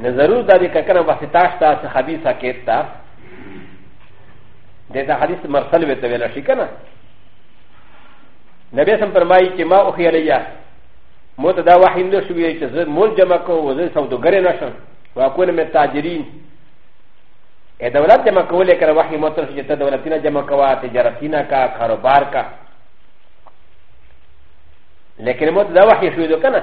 نه ضرور دا دی که کنه واسطه شته صحابي ساکت ته د دا حدیث مرسل وی ته ویل شي کنه نبی سم فرمایي چې ما او خیالیا مو ته دا وحی نه شوې چې زه مول جمع کوم او زه سوداګر نه شم واکونه مې تاجرین ا دولت جمع کولې کړه وحی مو ته چې ته دولتینه جمع کوا تجارتینه کا کاروبار کا لیکن مو ته دا وحی شوې ده کنه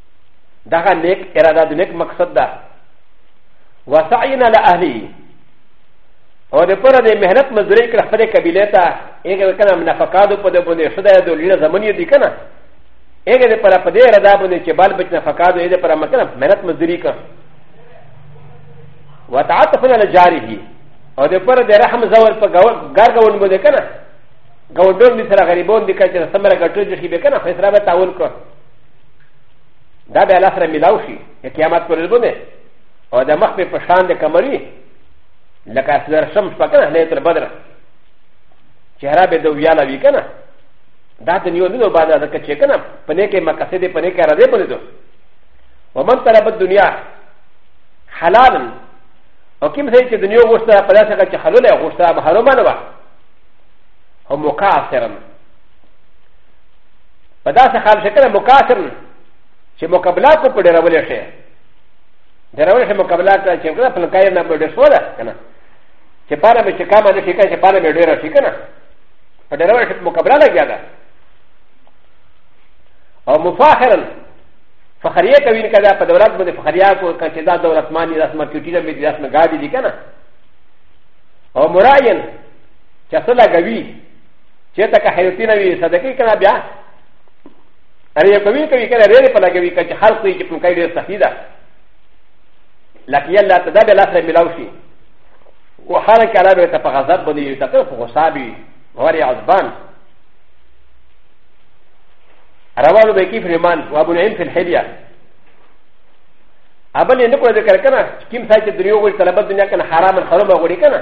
دغه نیک اراده د نیک مقصد ده وسعینا له اهلی او د پر د مهنت مزدوري کړ خپل قبیله ته هغه کنه منافقادو په د باندې شدا د لینه زمونی دي کنه هغه د پر په دې اراده باندې چې بال بچ نفقادو یې د پر مکنه مهنت مزدوري کړ وتعاطفنا لجاره او د پر د رحم زور په ګر ګون باندې کنه ګوندون دي سره غریبون دي کچره سمره ګټو دي شي به کنه فیصله به تعاون کړ دا به الله سره ملاو شي د قیامت پر ورځ باندې او د مخ په پشان د کمري لکه سر شم شپکنه نه تر بدر چهره به د ویاله وی کنه دا د نیو نه بعد د کچې کنه پنه کې مقصد پنه کې را دې بولې دو ومن طلب الدنيا حلالا او کوم ځای چې د نیو غوښته په داسې کې حلال غوښته به حرام نه و هم مقاصرن په داسې حال شي کنه مکاسر چې مقابله کو په ډېرول شي ډېرول شي مقابله کړه چې کنه په لکای نه بډې سوله کنه چې پاره به چې کام نه شي کنه چې پاره به ډېر شي کنه په ډېرول شي مقابله لګیا ده او مفاخرا فخریه کوي نه کړه په دولت باندې فخریه کو کنه چې دا دولتمانی رسمه کیټی نه دې رسمه ګاډي دي کنه او مراین چې څه لګوي چې تا که حیرتی نه وي صدقې کنه بیا اره یو کوي کوي کنه ریری په لګوي که خلق یې چې په کوي ډیر سخی ده لکه یلا ته دا به لاس ملاو شي او هر کله به ته په غضب باندې یو تکو په غصه بي غوري عذبان رواه بكيف رمان وابو نعيم في الحليه ابل ان کو ذکر کنا کیم سایت دنیا کو طلبت دنیا کنا حرام حرام غوړي کنا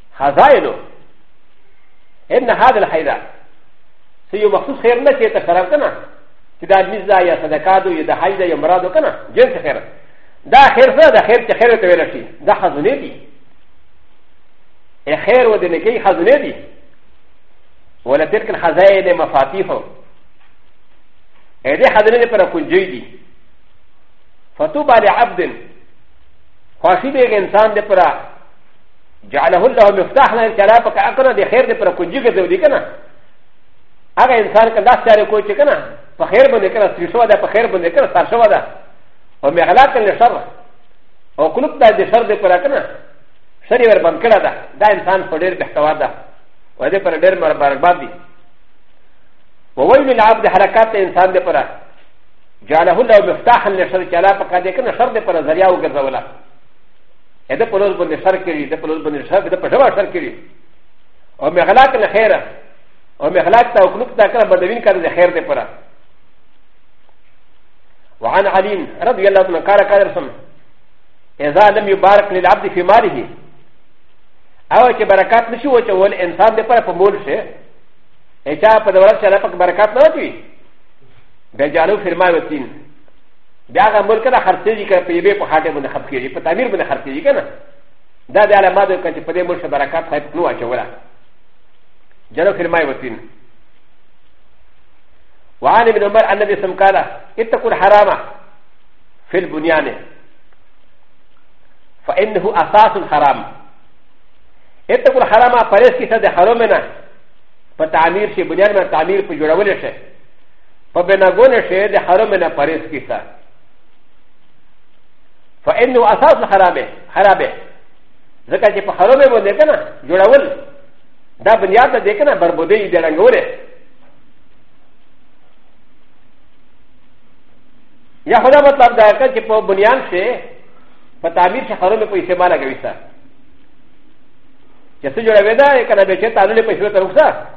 خزائنو ان هذا الخير سيو مخصوص خير نه چې تخرب کنه چې دا مزه یا صدقات یا د حج یا مراد کنه جنس خير دا خير څه دا خير چې خير ته ویل شي دا خزونه دي خير و دې نه کوي خزونه دي ولا تلك الخزائن مفاتيح هذه خزانه پر کنجي دي فتوبى لعبد خوشي به انسان دې پر جعله الله مفتاح نه چې الله پاک اکنه د خیر د پر کنجي ګرځولي کنه هغه انسان کنه داس چاره کوي چې کنه په خیر باندې کنه سری شو ده په خیر باندې کنه سر شو ده او مغلاق له شر او کلوب ته د شر د پر کنه شر ور بند کړه ده دا انسان په ډیر بهتوا ده و دې پر ډیر مر برباد دي وویل العبد حرکات انسان د پر جعله الله مفتاح له شر چې الله پاک دې کنه شر د پر ذریعہ وګرځوله ا د پلوز باندې سر کړي د پلوز باندې سر د پټوا سر کړي او مغلاق له خیره او مغلاق ته او کلوک ته کړه بدوین کړه د خیر ته پره وعن علي رضي الله عنه قال قال رسم اذا لم يبارك للعبد في ماله او چې برکات نشو چې ول انسان د پره په مول شي اچا په دولت سره په برکات نه وي بجالو فرما وتين بیا هغه ملک نه خرڅېږي که په یوې په خاټې باندې خرڅ کېږي په تعمیر باندې خرڅېږي که نه دا د علاماتو که چې په دې ملک برکات خای په نو اچوله جنو فرمای وسین وعن ابن عمر ان النبي سم قال اتقوا الحرام في البنيان فانه اساس الحرام اتقوا الحرام فريس كي سد حرمنا فتعمير شي بنيان من تعمير في جوړول شي په بناګونه شی د حرم نه پریس کیسه فانه اساس خرابه خرابه ځکه چې په حرم باندې کنه جوړول دا بنیاد د دې کنه بربودې د رنګوره یا خدا مطلب دا که چې په بنیاد شی په تعمیر شی حرم په استعمال کوي سره چې څه جوړوي دا کنه به چې تعلق په شوه تر وسه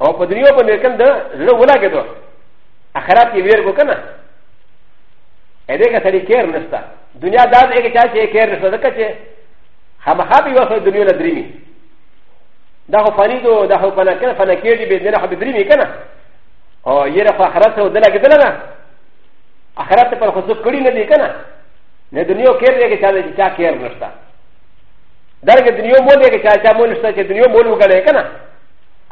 او په دنیا باندې کم ده زړه ولاګې دو اخرات یې ویر کو کنه اې دې که سړی کېر نشته دنیا دا دې کې چا چې کېر نشته ځکه چې خامخا به وسو دنیا له درېمي دا خو فانی دو دا خو فنا کنه فنا کېږي به دې نه خو به درېمي کنه او یې را خو اخرات ته ودل کېدل نه اخرات پر خو څه کړی نه دی کنه نه دنیا کېر دې کې چا دې چا کېر نشته درګه دنیا مول دی چې چا مول شته چې دنیا مول وګړي کنه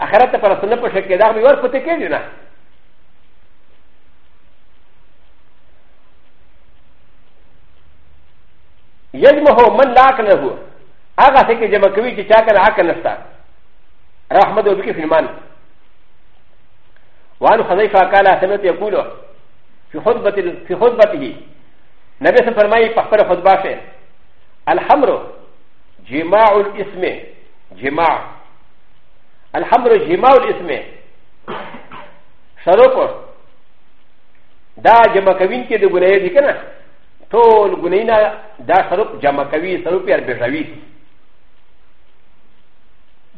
اخرت پر سن په شک دا به ور پته کېږي نه یجمه من لا عقل له هغه څه کې جمع کوي چې چا کنه عقل نشته رحمت او بکی فرمان وان خذیفه قال سمعت یقول في خطبته في خطبته نبي سفرمایي په خپل خطبه کې الحمر جماع الاسم جماع الحمر جماع الاسم شروع کو دا جمع کوین کې د ګناي دي کنه ټول ګناي نه دا شروع جمع کوي شروع یې اربشوي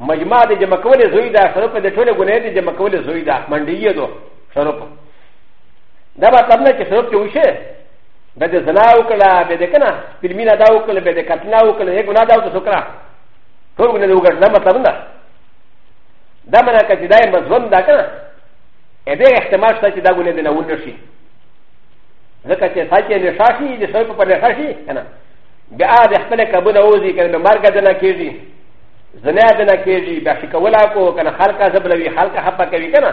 مجمع د جمع کولې زوی دا شروع د ټول ګناي د جمع کولې زوی دا منډي یې دو شروع دا مطلب نه چې شروع کې وشه به د زنا وکړه به د کنه فلمینه دا وکړه به د قتلنا وکړه یو ګناه دا وکړه سکرا ټول ګناه وکړه دا مطلب نه دا منا کچې دا مزون دا کنه ا دې احتمال شته چې دا ګناه د نه ونه شي ځکه چې ساکه نشه شي د سوي په نشه شي کنه بیا د خپل کبونه وځي کنه به مرګ دنه کېږي زنا دنه کېږي بیا شکولا کو کنه خلک ځبلوي خلک حپه کوي کنه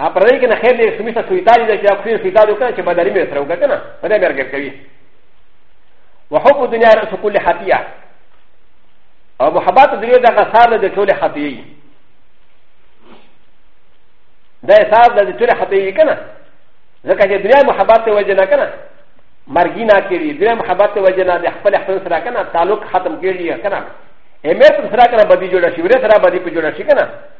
ا پر دې کې نه خیر دې سمې ته سویتاري دې چې خو سویتاري وکړه چې بدري مې سره وکړه کنه په دې مرګ کوي وحب الدنيا رأس كل خطيئة او محبات الدنيا دا غسار دې ټول خطيئي دا حساب دې ټول خطيئي کنه ځکه چې دنیا محبت ته وجه نه کنه مرګی نه کېږي دنیا محبت ته وجه نه د خپل خپل سره کنه تعلق ختم کېږي کنه امیر سره کنه بدی جوړ شي ور سره بدی په جوړ شي کنه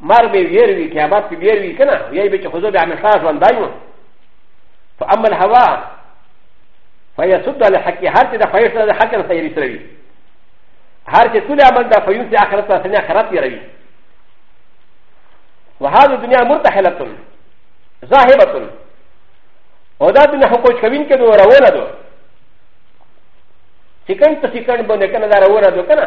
مر به ویر وی قیامت په ویر وی کنه یی به چې خو به همیشه ژوند دایو فاما الهوا فیسد علی حق هر چې د خیر سره د حق سره یې سره وی هر چې ټول عمل د فیوس اخرت سره نه خراب یې روي وهذا الدنيا مرتحله ذاهبه او دا دنیا خو کوچ کوین کې دوه روانه دوه سکند په سکند باندې کنه دا روانه دوه کنه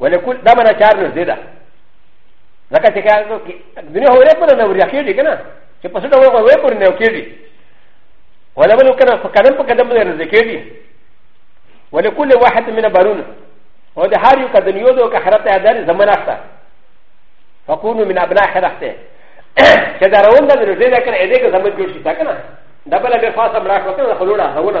ولې کول دا منا چار نه زیاده ځکه چې کار نو دنیا هو نه پوره نه وریا کېږي کنه چې په څه ډول هو پوره نه کېږي ولا بل کنه په قدم په قدم نه رزق کېږي ولې کول واحد من بارون او د هر یو قدم یو دوه کحرته اداري زمانه اخته فكونوا من ابناء خرخته چې دا روان ده نو زه دا کنه دې کې زموږ جوړ شي تا کنه دا بل به خاصه مراکو کنه خلوړه هونه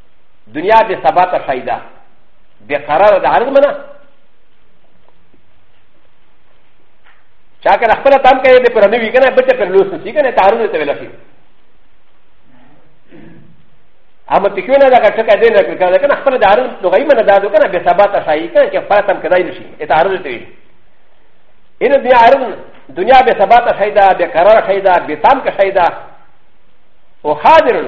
دنیا به سبا ته شایده به قرار د عرض منه چا کنه خپل تام کوي به پر نوی کنه بچ پر لوس نسی کنه تعرض ته ویل شي اما تکونه دا کټه دې نه کړه کنه خپل د عرض لغوي منه دا کنه به سبا ته شایي کنه چې خپل تام کدای نشي تعرض ته ویل ان دنیا عرض دنیا به سبا ته شایده به قرار شایده به تام کا شایده او حاضرن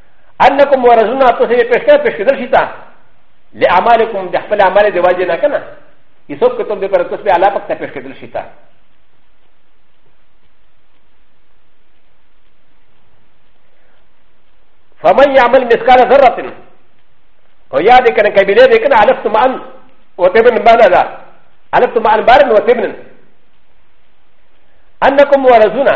انکم ورزونه تاسو یې پښته پښته شي تا لعمالکم د خپل عمل دی واجب نه کنه یسوب کتم به پر تاسو به علاقه ته پښته شي تا فمن يعمل مثقال ذره او یا دې کنه کبیره دې کنه الف ثم ان وتبن بالا دا الف ثم ان بارن وتبن انکم ورزونه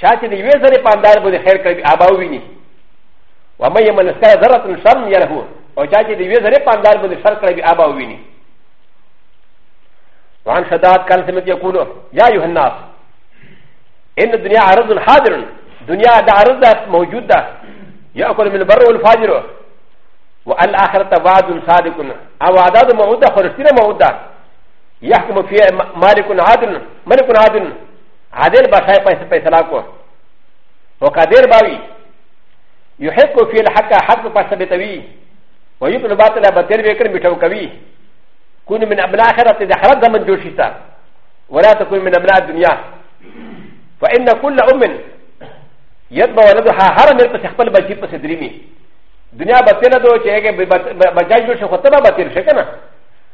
چا چې د یوې ذرې په اندار باندې خیر کوي هغه به وویني ومن یعمل مثقال ذرة شرا یره او چا چې د یوې ذرې په اندار باندې شر کوي هغه به وویني وعن شداد كان سمت يقول يا أيها الناس إن الدنيا عرض حاضر دنيا دا عرض موجود ده يأكل من البر والفاجر والآخرة وعد صادق أو عدد موعودة خرجتنا موعودة يحكم فيها مالك عادل ملك عادل عادل بشای پیسې پیسلا کو او قادر باوی یحق فی الحق حق پر ثبتوی و یبل باطل باطل وکړ میټو کوي کون من ابنا اخرت د خراب زمن جوړ شتا ولا تكون من ابنا الدنیا فان كل ام يتبع ولدها حرم پس خپل بچی پس دریمی دنیا باطل دو چې هغه بچای جوړ شي خو ته باطل شې کنه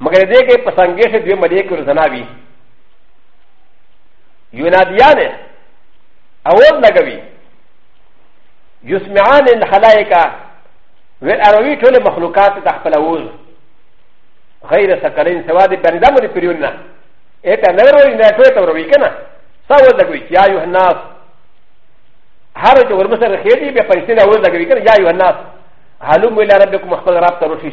مګر دې کې په څنګه شي دوی ملي کې روزنه وي يناديان اول لګوي يسمعان الخلائق ويروي ټول مخلوقات تخپل اوز غير سکلين سوا دي بندم دي پريونا اته نوروي نه ټول ته وروي کنه سوا لګوي يا ايها الناس هر چې ورمسر خېدي به پیسې له اول لګوي کنه يا ايها الناس هلم الى ربكم خپل رب ته روشي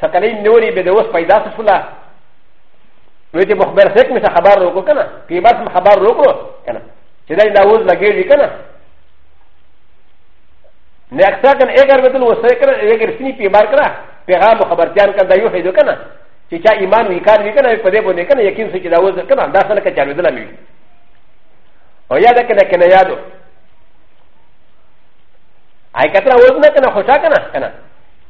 سکلی نوری به د اوس پیدا سوله نو چې مخبر سیک مې خبر وکړو کنه کې بس مې خبر وکړو کنه چې دا دا اوس لګېږي کنه نه اکثر کنه اګر بدل وسه کنه اګر سني په بار کړه پیغام خبرتيان کنه دا یو هیدو کنه چې چا ایمان وی کار وی کنه په دې باندې کنه یقین سي چې دا اوس کنه دا سره کې چالو دلمي او یاد کنه کنه یادو آی کتره اوس نه کنه خوشا کنه کنه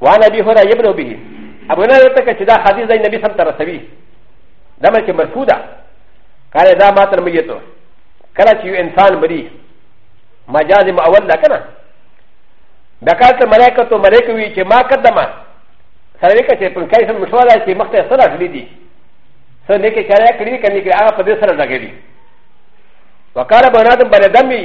وانا به هره يبن به ابو هريره ته چې دا حدیث د نبی سم تر رسوي دا مې چې مرفوع ده قال دا ما تر ميته کله چې انسان مري مجاز اول ده کنه دا کار ته ملائکه ته ملائکه وی چې ما قدمه سره وکړه چې په کای سره مشوره ده چې مخته سره اړلې دي سره نه کې چاره کړی کني کې هغه په دې سره لګېږي وکاله بنادم بنادم وی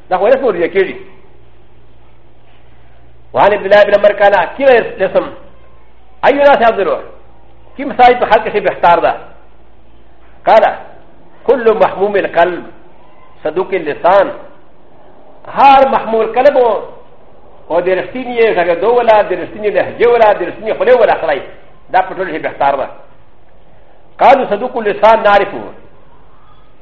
دا خو اسم وریا کېږي وعن عبد الله بن عمر قال كيف اسم اي ناس يحضروا كم ساي في خلق شيء بيختار ده قال كل محموم القلب صدوق اللسان هار محموم القلب او د رښتینی غږدو ولا د رښتینی لهجه ولا د رښتینی خله ولا خړای دا په ټول شي بهتر ده قالو صدوق اللسان نعرفه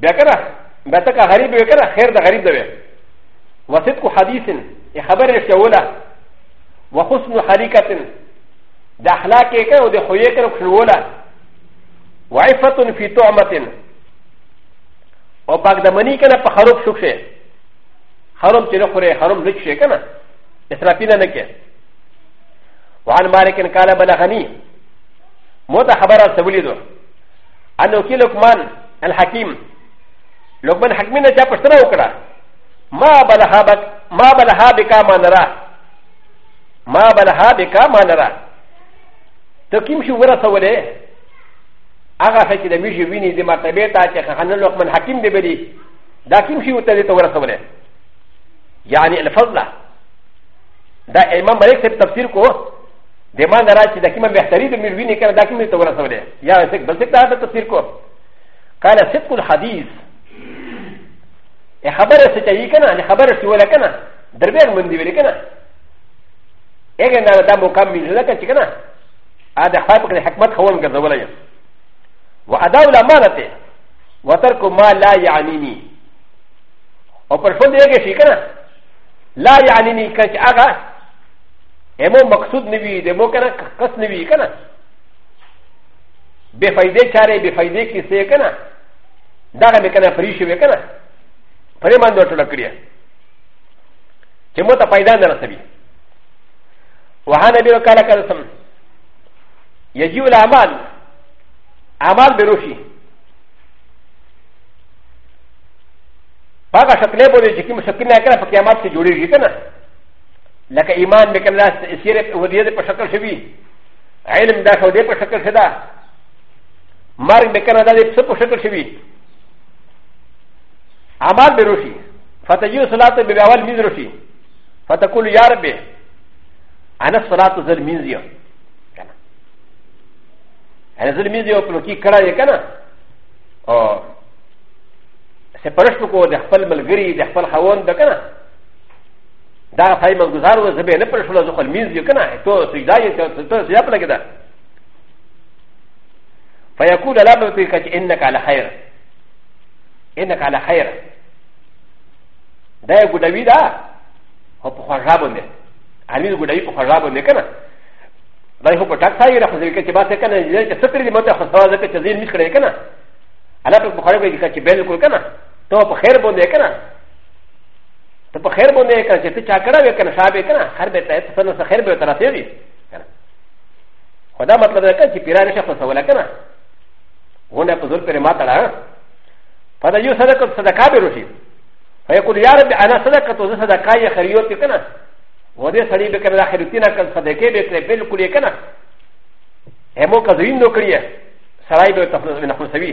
بیا کنه بیا ته که غریب وې کنه خیر د غریب دی وصدق حدیث خبر رښتوله وحسن حرکت د اخلاق کې کنه او د خوې کنه خلوله وعفت فی طعمت او پاک د منی کنه په خروب شوک شي خروب چې نه خوري خروب نه شي کنه اسرافی نه نه کې وعن مالک قال بلغني مو ته خبره سولې دوه ان وكي لقمان الحكيم لقمان الحكيم نه چا پښتنه وکړه ما بلها بك ما بلها بك ما نرى ما بلها بك ما نرى ته کوم شي ورسولې هغه څه چې د میږي ویني د مرتبه ته چې خانه لقمان حکیم دی بلی دا کوم شي وته دې ته ورسولې یعنی الفضل دا امام مالک صاحب تفسیر کو د ما نه راځي د کومه بهتري د میر ویني کنه دا کومه ته ورسولې یا څه بل څه ته تفسیر کو قال صدق الحديث خبره څه چي کنه نه خبره څه ولا کنه دربیر مونږ دی ویل کنه اګه نه دا مکمل نه کنه چې کنه ا د خپل په حکمت خون ګرځولای و ادا الامانته وترک ما لا يعنيني او پر فند یې کې شي کنه لا يعنيني کچ هغه امو مقصود نوی د مو کنه قص نوی کنه بے فائدے چارے بے فائدے کسے کنه دا غنه کنه فری شوی کنه فری باندې ټول کړی چې مو ته پیدا نه رسوي وها نبی وکاله کړه سم یجیو الاعمال اعمال بروشي هغه شکلې بولې چې کوم شکل نه کړه په قیامت کې جوړیږي کنه لکه ایمان به کله سیره او دې په شکل شوی علم دا شو دې په شکل شدا مرګ به کنه دا دې څه په شکل شوی اعمال به روشي فتجو صلات به اول مين روشي فتقول يا ربي انا صلات ذل مين زيو کنه انا ذل مين زيو په کې کړه یې کنه او سپرشت کو د خپل ملګری د خپل خوان د کنه دا فای من گزار و زبه نه پر شلو زخل مینز یو کنه تو سجدا یې تو تو سجدا پلګه ده فیقول لا بفی کچ انک علی خیر انک علی خیر دا ګډوی دا هو په خوږه باندې امیز ګډوی په خوږه باندې کنه دا هو په ټاک ځای راخو ځکه چې باسه کنه چې ستر دې ماته خو سوال ځکه چې زین مش کړی کنه انا په بخاری کې چې بالکل کنه ته په خیر باندې کنه ته په خیر باندې یې کنه چې ته چا کړه وې کنه شا به کنه خیر به ته څه نه خیر به ته رسېږي کنه خو دا مطلب دی کنه چې پیران نشه خرڅوله کنه هونه په زول پرې ما تړه فدا یو صدقه صدقه به روشي فیقول یا رب انا صدقه تو صدقه یې خریو ته کنه و دې سړی به کنه دا خیرتینه کنه صدقه به کړې بالکل یې کنه همو کزوین نو کړی سړی به تفلس نه خرڅوي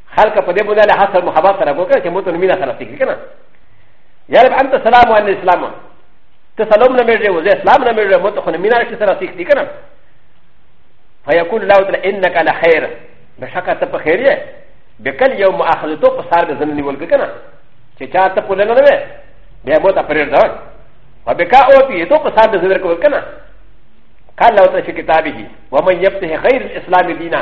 خلق په دې بوله له حسن محبت سره وکړه چې موته مينه سره تکي کنه یا رب انت سلام و الاسلام ته سلام نه مېږي وزه اسلام نه مېږي موته خو مينه کې سره تکي کنه فيقول الله تعالى انك على خير بشکه ته په خیر یې بکل یو مؤاخذتو په سار د زنه نیول کنه چې چا ته په لنه نه بیا مو ته پرېر دا او بکا او پی ته په سار د زنه کول کنه قال لو ته کتابه ومن يبته غير الاسلام دينا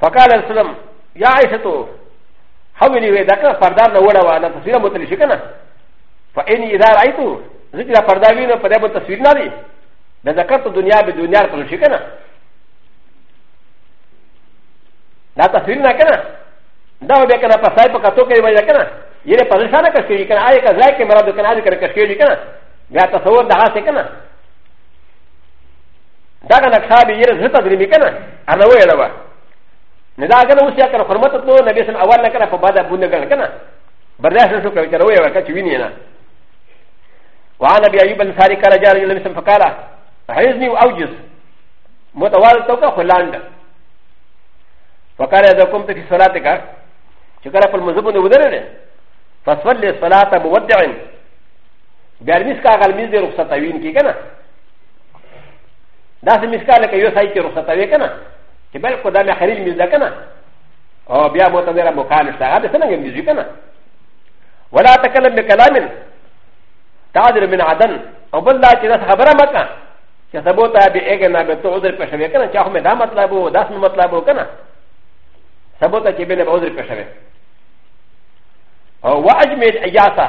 فقال السلام يا عائشه حولي ويدك فردار نورا وانا تصوير متلشكنا فاني اذا رايت ذكر فرداوين فداب تصوير نادي لذكرت الدنيا بدنيا تلشكنا لا تصوير نكنا دا به کنه په سای په کتو کې وایي کنه یې په ځان سره کښې کنه آی کا ځای کې مراد کنه آی کړه کښې کنه بیا تصور د هغه څه کنه دا کنه کتاب یې زه تدریب کنه انا ویل و نه دا کنه اوس یا کنه حرمت ته نبی سم اول نه کنه په بعد ابو نه کنه برداشت شو کوي تر ویل کچ ویني نه وعن ابي ايوب الانصاري قال جاء النبي سم فقال حيزني واوجز متوالد توكا خلاند فقال اذا قمت في صلاتك شكرا فالمزبو نودرن فصلي صلاه مودع بيرميس كا غلميز دي رخصتاوين كي كنا دا سه مسکا لکه یو سای کې رخصت وې کنه چې بل کو دا مې خلیل مې ده کنه او بیا مو ته ډیره مکان شته هغه څنګه مې ځی کنه ولا تکلم بکلام تعذر من عدن او بل دا چې دا خبره مکه چې سبو ته به اګه نه به ته عذر پښه وې کنه چې هم دا مطلب وو داس مطلب وو کنه سبو ته چې به نه عذر پښه وې او واجمد اجازه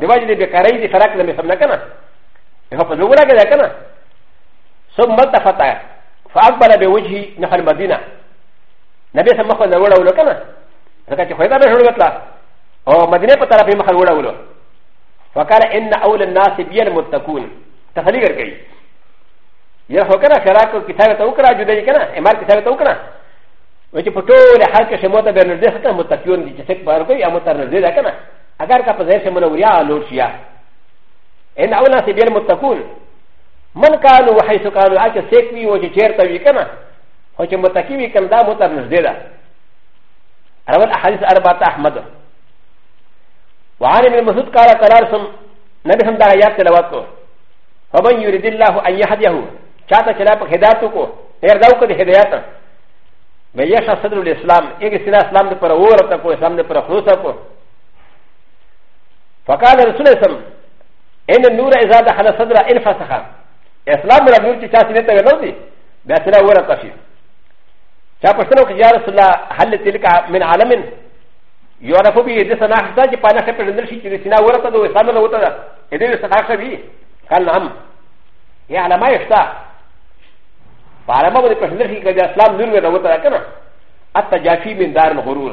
د وجه د بیکارۍ د فرق نه مثل نه کنه هغه په زوره کې ده کنه ثم التفت فاقبل بوجهه نحو المدينه نبي سم مخ نه وړه ولو کنه ځکه چې خوېدا به جوړ وکړه او مدینه په طرف یې مخ وړه ولو فقال ان اول الناس بي المتقون تخلي ګر کوي یا هو کنه شراک کتاب ته وکړه جوړ یې کنه امر کتاب ته وکړه و چې په ټول حال کې شمو ته به نږدې ختم متقون دي چې څوک بار کوي یا متر نږدې ده کنه اگر کا پزیر سے منوریا لوٹ شیا ان اولا سے بیل متقون من کانو وحیث کانو آچا سیک وی وچی چیر تاوی کنا وچی متقی وی کن دا متر نزدی دا روال احادیث اربات احمد وعن ابن مسعود قال قال رسم نبی ہم دا آیات تلاوات کو فمن یرید اللہ ان یحدیه چاہتا چلا پک ہدایتو کو غیر داو کو دی ہدایتا میں یشا صدر الاسلام ایک سنا اسلام دے پر اور تکو اسلام دے پر خلوص کو فقال رسول الله صلى الله عليه وسلم ان النور اذا دخل صدر انفسخ اسلام ولا نور چې چا سینې ته ولو دي بیا سره ورته شي چا پښتنو کې یا رسول الله هل تلک من عالم يعرف به د سنا حتا چې پانه کې پرندل شي چې سینا ورته دوه اسلام له وته ده دې سنا کوي قال نعم يا علماء يشتا فعلماء دې پرندل شي کې اسلام نور له وته ده کنه التجافي من دار الغرور